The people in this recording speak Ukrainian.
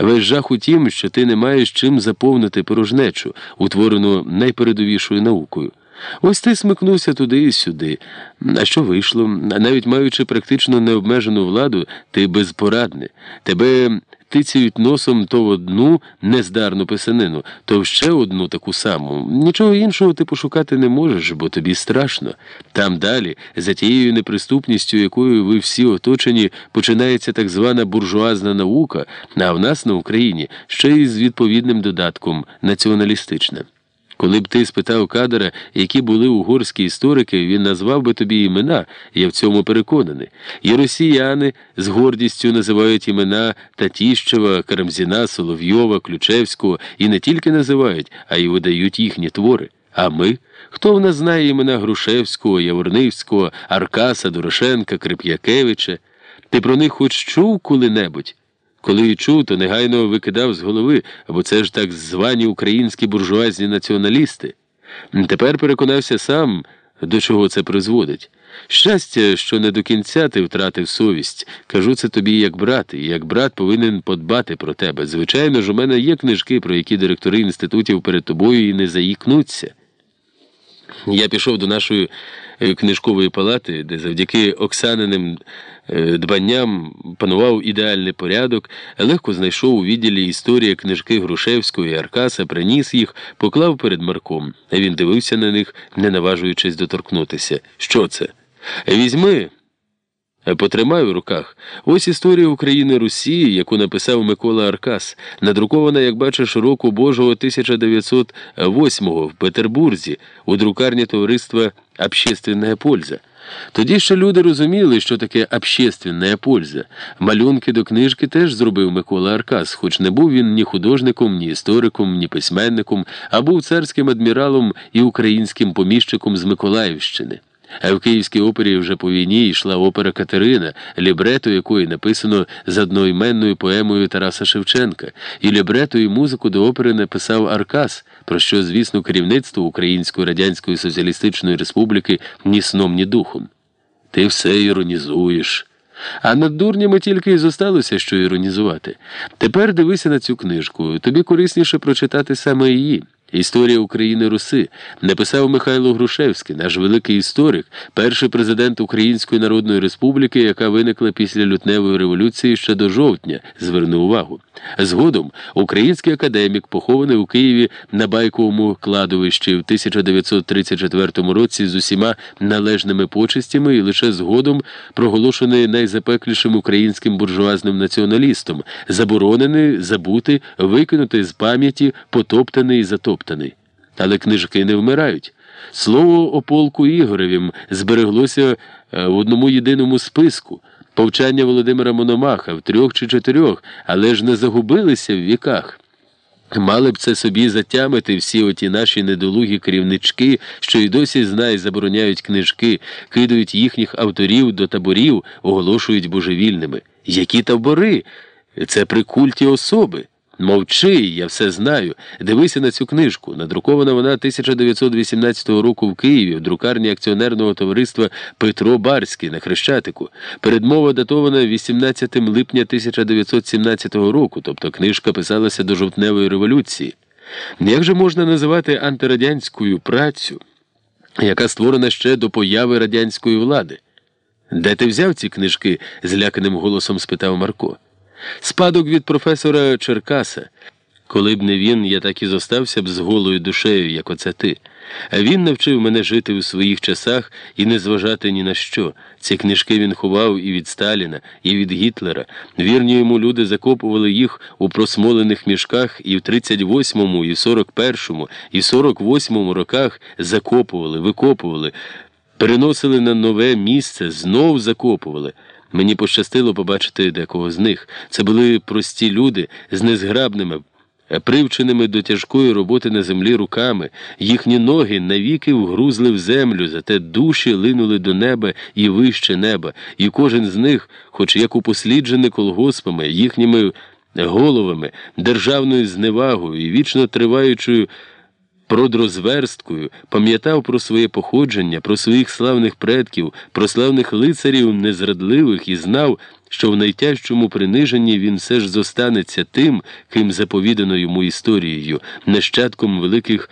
Весь жах у тім, що ти не маєш чим заповнити порожнечу, утворену найпередовішою наукою. Ось ти смикнувся туди і сюди. А що вийшло? Навіть маючи практично необмежену владу, ти безпорадний. Тебе тицяють носом то в одну нездарну писанину, то в ще одну таку саму. Нічого іншого ти пошукати не можеш, бо тобі страшно. Там далі, за тією неприступністю, якою ви всі оточені, починається так звана буржуазна наука, а в нас на Україні ще й з відповідним додатком націоналістична. Коли б ти спитав кадра, які були угорські історики, він назвав би тобі імена, я в цьому переконаний. І росіяни з гордістю називають імена Татіщева, Карамзіна, Соловйова, Ключевського і не тільки називають, а й видають їхні твори. А ми? Хто в нас знає імена Грушевського, Яворнивського, Аркаса, Дорошенка, Крип'якевича? Ти про них хоч чув коли-небудь? Коли й чув, то негайно викидав з голови, бо це ж так звані українські буржуазні націоналісти. Тепер переконався сам, до чого це призводить. Щастя, що не до кінця ти втратив совість. Кажу це тобі як брат, і як брат повинен подбати про тебе. Звичайно ж, у мене є книжки, про які директори інститутів перед тобою і не заїкнуться. Я пішов до нашої е, книжкової палати, де завдяки Оксаниним е, дбанням панував ідеальний порядок, легко знайшов у відділі історія книжки Грушевського і Аркаса, приніс їх, поклав перед Марком. Він дивився на них, не наважуючись доторкнутися. Що це? Візьми. Потримай в руках. Ось історія України Русі, яку написав Микола Аркас, надрукована, як бачиш, року Божого 1908-го в Петербурзі у друкарні товариства «Общественная польза». Тоді ще люди розуміли, що таке «общественная польза». Малюнки до книжки теж зробив Микола Аркас, хоч не був він ні художником, ні істориком, ні письменником, а був царським адміралом і українським поміщиком з Миколаївщини. А в Київській опері вже по війні йшла опера Катерина, лібрето якої написано з одноіменною поемою Тараса Шевченка, і лібрето і музику до опери написав Аркас, про що, звісно, керівництво Української Радянської Соціалістичної Республіки ні сном, ні духом. Ти все іронізуєш. А над дурнями тільки і зосталося, що іронізувати. Тепер дивися на цю книжку. Тобі корисніше прочитати саме її. Історія України Руси написав Михайло Грушевський, наш великий історик, перший президент Української Народної Республіки, яка виникла після лютневої революції ще до жовтня. Зверни увагу. Згодом український академік, похований у Києві на байковому кладовищі в 1934 році з усіма належними почестями і лише згодом проголошений найзапеклішим українським буржуазним націоналістом, заборонений, забути, викинути з пам'яті, потоптаний і затоптаний. Але книжки не вмирають. Слово о полку Ігоревім збереглося е, в одному єдиному списку. Повчання Володимира Мономаха в трьох чи чотирьох, але ж не загубилися в віках. Мали б це собі затямити всі оті наші недолугі керівнички, що й досі знай забороняють книжки, кидають їхніх авторів до таборів, оголошують божевільними. Які табори? Це при культі особи. Мовчи, я все знаю. Дивися на цю книжку. Надрукована вона 1918 року в Києві в друкарні акціонерного товариства Петро Барський на Хрещатику. Передмова датована 18 липня 1917 року, тобто книжка писалася до жовтневої революції. Як же можна називати антирадянською працю, яка створена ще до появи радянської влади? Де ти взяв ці книжки? зляканим голосом спитав Марко. Спадок від професора Черкаса. Коли б не він, я так і зостався б з голою душею, як оце ти. А він навчив мене жити у своїх часах і не зважати ні на що. Ці книжки він ховав і від Сталіна, і від Гітлера. Вірні йому люди закопували їх у просмолених мішках і в 38-му, і в 41-му, і в 48-му роках закопували, викопували, переносили на нове місце, знов закопували. Мені пощастило побачити декого з них. Це були прості люди з незграбними, привченими до тяжкої роботи на землі руками. Їхні ноги навіки вгрузли в землю, зате душі линули до неба і вище неба, і кожен з них, хоч як упосліджений колгоспами, їхніми головами, державною зневагою і вічно триваючою продрозверсткою, пам'ятав про своє походження, про своїх славних предків, про славних лицарів незрадливих і знав, що в найтяжчому приниженні він все ж зостанеться тим, ким заповідано йому історією, нащадком великих